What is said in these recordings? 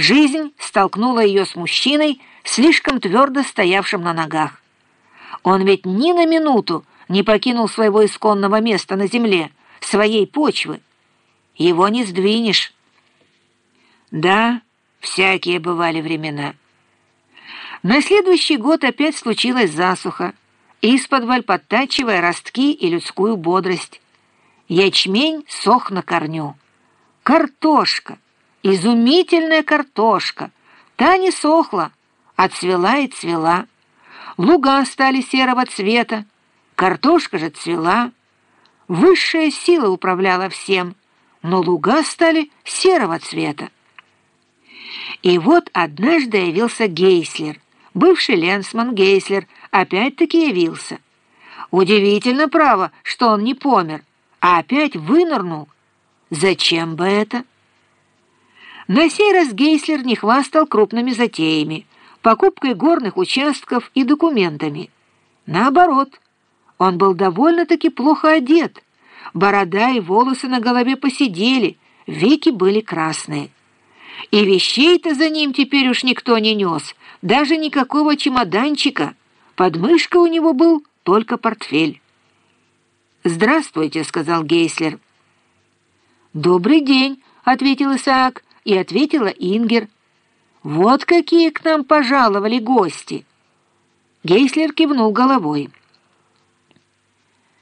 Жизнь столкнула ее с мужчиной, слишком твердо стоявшим на ногах. Он ведь ни на минуту не покинул своего исконного места на земле, своей почвы. Его не сдвинешь. Да, всякие бывали времена. На следующий год опять случилась засуха, исподволь подтачивая ростки и людскую бодрость. Ячмень сох на корню. Картошка, изумительная картошка, та не сохла, а цвела и цвела. Луга стали серого цвета, картошка же цвела. Высшая сила управляла всем, но луга стали серого цвета. И вот однажды явился Гейслер, бывший ленсман Гейслер, опять-таки явился. Удивительно, право, что он не помер, а опять вынырнул. Зачем бы это? На сей раз Гейслер не хвастал крупными затеями, покупкой горных участков и документами. Наоборот, он был довольно-таки плохо одет. Борода и волосы на голове посидели, веки были красные. И вещей-то за ним теперь уж никто не нес, даже никакого чемоданчика. Под мышкой у него был только портфель. «Здравствуйте», — сказал Гейслер. «Добрый день», — ответил Исаак, и ответила Ингер. «Вот какие к нам пожаловали гости!» Гейслер кивнул головой.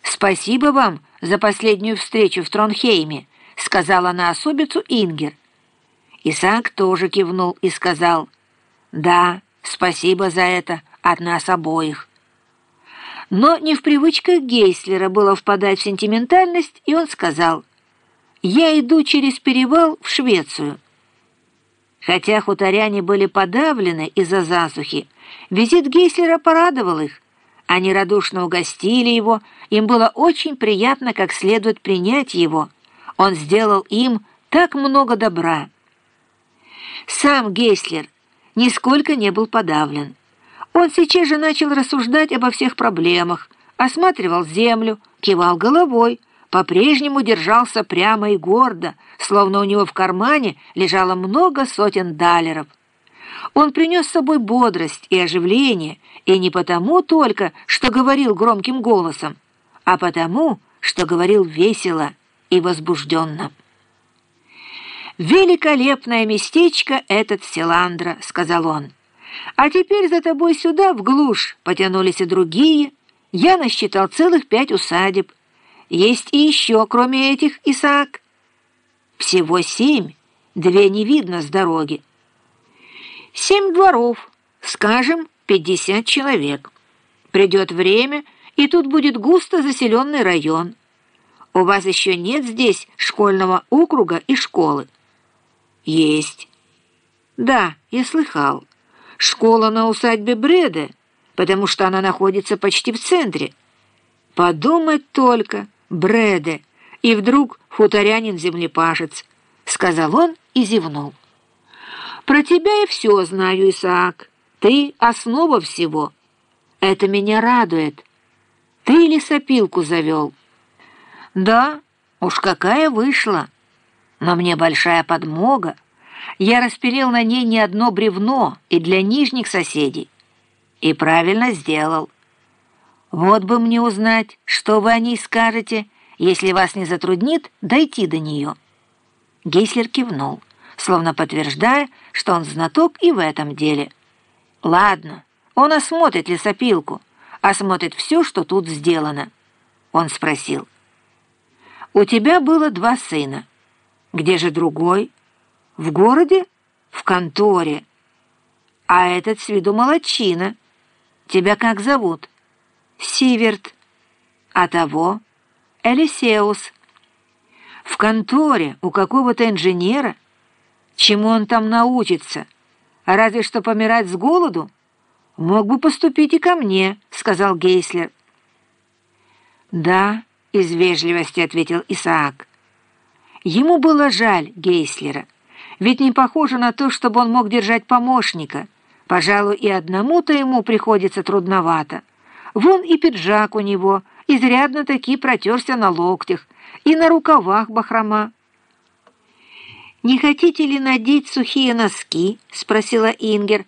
«Спасибо вам за последнюю встречу в Тронхейме», — сказала на особицу Ингер. Исаак тоже кивнул и сказал, «Да, спасибо за это от нас обоих». Но не в привычках Гейслера было впадать в сентиментальность, и он сказал, «Я иду через перевал в Швецию». Хотя хуторяне были подавлены из-за засухи, визит Гейслера порадовал их. Они радушно угостили его, им было очень приятно как следует принять его. Он сделал им так много добра. Сам Гейслер нисколько не был подавлен. Он сейчас же начал рассуждать обо всех проблемах, осматривал землю, кивал головой, по-прежнему держался прямо и гордо, словно у него в кармане лежало много сотен далеров. Он принес с собой бодрость и оживление, и не потому только, что говорил громким голосом, а потому, что говорил весело и возбужденно. «Великолепное местечко этот Селандра», — сказал он. «А теперь за тобой сюда, в глушь, потянулись и другие. Я насчитал целых пять усадеб. Есть и еще, кроме этих, Исаак». «Всего семь, две не видно с дороги». «Семь дворов, скажем, пятьдесят человек. Придет время, и тут будет густо заселенный район. У вас еще нет здесь школьного округа и школы?» «Есть». «Да, я слыхал. Школа на усадьбе Бреда, потому что она находится почти в центре. Подумать только, Бреде, и вдруг хуторянин-землепашец», — сказал он и зевнул. «Про тебя я все знаю, Исаак. Ты — основа всего. Это меня радует. Ты лесопилку завел?» «Да, уж какая вышла!» но мне большая подмога. Я распилил на ней не одно бревно и для нижних соседей. И правильно сделал. Вот бы мне узнать, что вы о ней скажете, если вас не затруднит дойти до нее». Гейслер кивнул, словно подтверждая, что он знаток и в этом деле. «Ладно, он осмотрит лесопилку, осмотрит все, что тут сделано». Он спросил. «У тебя было два сына». Где же другой? В городе? В конторе. А этот с виду молодчина. Тебя как зовут? Сиверт. А того? Элисеус. В конторе у какого-то инженера? Чему он там научится? Разве что помирать с голоду? Мог бы поступить и ко мне, сказал Гейслер. Да, из вежливости ответил Исаак. Ему было жаль Гейслера, ведь не похоже на то, чтобы он мог держать помощника. Пожалуй, и одному-то ему приходится трудновато. Вон и пиджак у него, изрядно таки протерся на локтях, и на рукавах бахрома. «Не хотите ли надеть сухие носки?» — спросила Ингер.